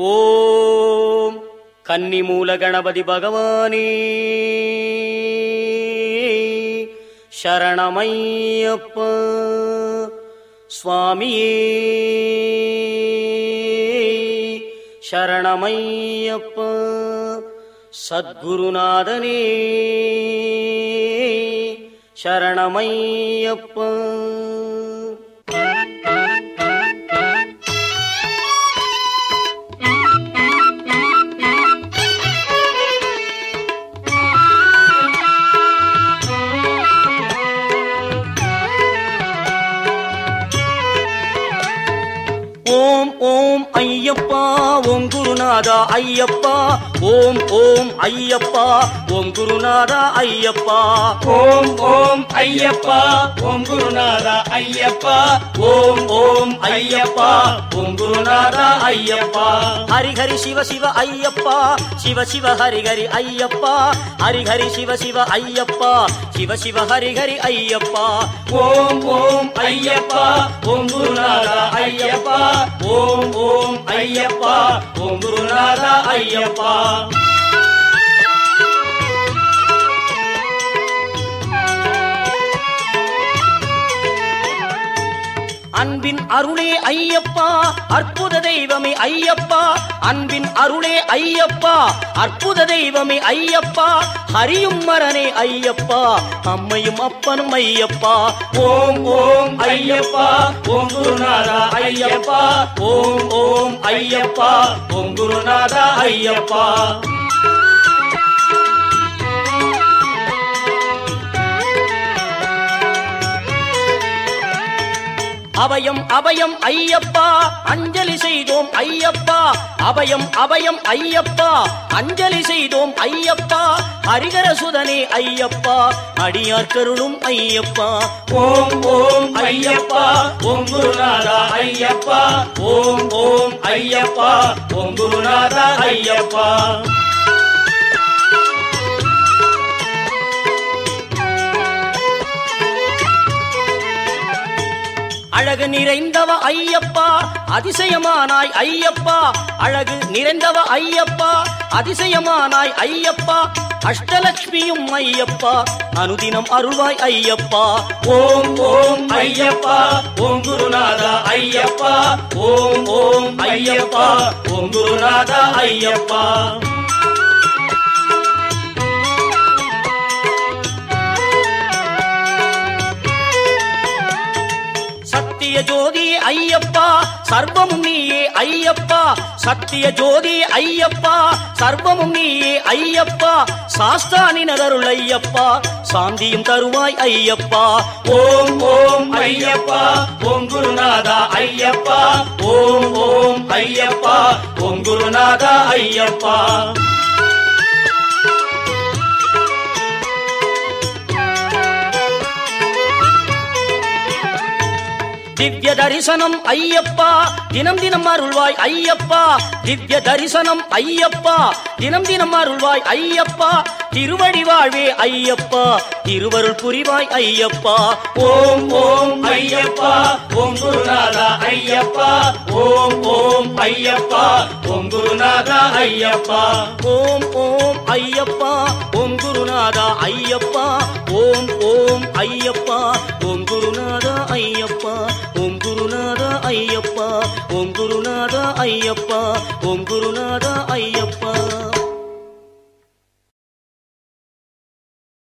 ओ कन्निमूलगणपति भगवाने। शरणमय्यप्प स्वामी शरणमय्यप्प सद्गुरुनाथने शरणमय्यप्प ஓம் ஓம் ஐயப்பா ஓம் குருநாதா ஐயப்பா. ஓம் ஓம் ஐயப்பா. ஓம் குருநாதா ஐயப்பா. ஓம் ஓம் ஐயப்பா. ஓம் குருநாதா ஐயப்பா. ஓம் ஓம் ஐயப்பா. ஓம் குருநாதா ஐயப்பா. ஹரிஹரி சிவ சிவ ஐயப்பா. சிவ சிவ ஹரிஹரி ஐயப்பா. ஹரிஹரி சிவ சிவ ஐயப்பா. சிவ சிவ ஹரிஹரி ஐயப்பா. ஓம் ஓம் ஐயப்பா. ஓம் குருநாதா ஐயப்பா. ஓம் ஓம் ஐயப்பா. ஓம் குருநாதா ஐயப்பா. அருளே ஐயப்பா அற்புத தெய்வமே ஐயப்பா. அன்பின் அருளே ஐயப்பா அற்புத தெய்வமே ஐயப்பா. ஹரியும் மரனே ஐயப்பா அம்மையும் அப்பனும் ஐயப்பா. ஓம் ஓம் ஐயப்பா ஓம் குருநாதா ஐயப்பா. ஓம் ஓம் ஐயப்பா ஓம் குருநாதா ஐயப்பா. அபயம் அபயம் ஐயப்பா. அஞ்சலி செய்தோம் ஐயப்பா. அபயம் அபயம் ஐயப்பா. அஞ்சலி செய்தோம் ஐயப்பா. ஹரிகர சுதனே ஐயப்பா. அடியார் கருளும் ஐயப்பா. ஓம் ஓம் ஐயப்பா. ஓம் குருநாதா ஐயப்பா. ஓம் ஓம் ஐயப்பா. ஓம் குருநாதா ஐயப்பா. அழகு நிறைந்தவ ஐயப்பா அதிசயமானாய் ஐயப்பா. அழகு நிறைந்தவ ஐயப்பா அதிசயமானாய் ஐயப்பா. அஷ்டலட்சுமியும் ஐயப்பா அனுதினம் அருள்வாய் ஐயப்பா. ஓம் ஓம் ஐயப்பா ஓம் குருநாதா ஐயப்பா. ஓம் ஓம் ஐயப்பா ஓம் குருநாதா ஐயப்பா. சத்திய ஜோதி ஐயப்பா சர்வமும் நீயே ஐயப்பா. சத்திய ஜோதி ஐயப்பா சர்வமும் நீயே ஐயப்பா. சாஸ்தானினதருள் ஐயப்பா சாந்தியும் தருவாய் ஐயப்பா. ஓம் ஓம் ஐயப்பா ஓம் குருநாதா ஐயப்பா. ஓம் ஓம் ஐயப்பா ஓம் குருநாதா ஐயப்பா. திவ்ய தரிசனம் ஐயப்பா. தினம் தினம் அருள்வாய் ஐயப்பா. திவ்ய தரிசனம் ஐயப்பா. தினம் தினம் அருள்வாய் ஐயப்பா. திருவடி வாழ்வே ஐயப்பா. திருவருள் புரிவாய் ஐயப்பா. ஓம் ஓம் ஐயப்பா. ஓம் குருநாதா ஐயப்பா. ஓம் ஓம் ஐயப்பா. ஓம் குருநாதா ஐயப்பா. ஓம் ஓம் ஐயப்பா. ஓம் குருநாதா ஐயப்பா. ஓம் ஓம் ஐயப்பா. ஓம் குருநாதா ஐயப்பா. குருநாதா ஐயப்பா. ஓம் குருநாதா ஐயப்பா.